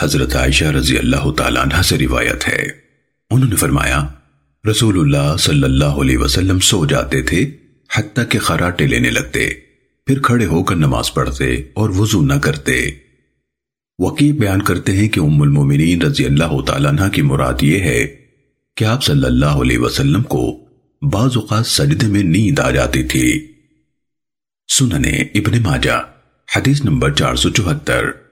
حضرت عائشہ رضی اللہ تعالیٰ عنہ سے روایت ہے۔ انہوں نے فرمایا، رسول اللہ صلی اللہ علیہ وسلم سو جاتے تھے، حتیٰ کہ خراٹے لینے لگتے۔ پھر کھڑے ہو کر نماز پڑھتے اور وضو نہ کرتے۔ وقی بیان کرتے ہیں کہ ام المومنین رضی اللہ تعالیٰ عنہ کی مراد یہ ہے کہ آپ صلی اللہ علیہ وسلم کو بعض اوقات سجدے میں نیند آ جاتی تھی۔ سننے ابن ماجہ، حدیث نمبر چار سو چوہتر۔